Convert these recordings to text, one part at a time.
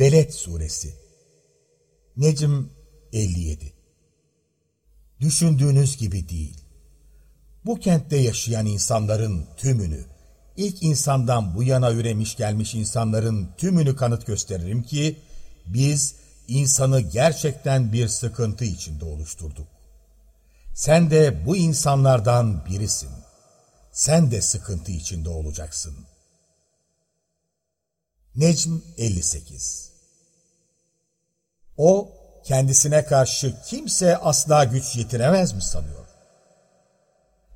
Beled Suresi Necm 57 Düşündüğünüz gibi değil. Bu kentte yaşayan insanların tümünü, ilk insandan bu yana üremiş gelmiş insanların tümünü kanıt gösteririm ki, biz insanı gerçekten bir sıkıntı içinde oluşturduk. Sen de bu insanlardan birisin. Sen de sıkıntı içinde olacaksın. Necm 58 O, kendisine karşı kimse asla güç yetiremez mi sanıyor?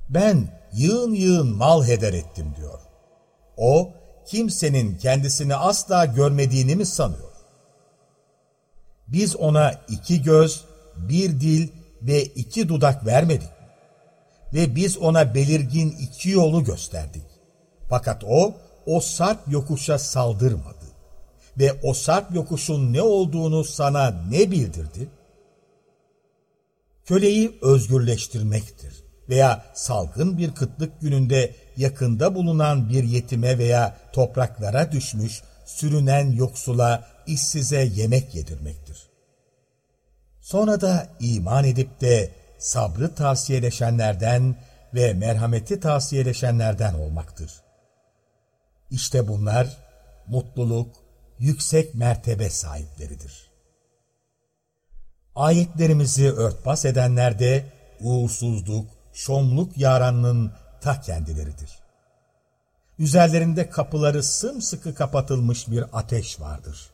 Ben yığın yığın mal heder ettim diyor. O, kimsenin kendisini asla görmediğini mi sanıyor? Biz ona iki göz, bir dil ve iki dudak vermedik? Ve biz ona belirgin iki yolu gösterdik. Fakat o, o sarp yokuşa saldırmadı. Ve o sarp yokuşun ne olduğunu sana ne bildirdi? Köleyi özgürleştirmektir veya salgın bir kıtlık gününde yakında bulunan bir yetime veya topraklara düşmüş, sürünen yoksula, işsize yemek yedirmektir. Sonra da iman edip de sabrı tavsiyeleşenlerden ve merhameti tavsiyeleşenlerden olmaktır. İşte bunlar mutluluk, yüksek mertebe sahipleridir. Ayetlerimizi örtbas edenler de uğursuzluk, şomluk yaranının ta kendileridir. Üzerlerinde kapıları sımsıkı kapatılmış bir ateş vardır.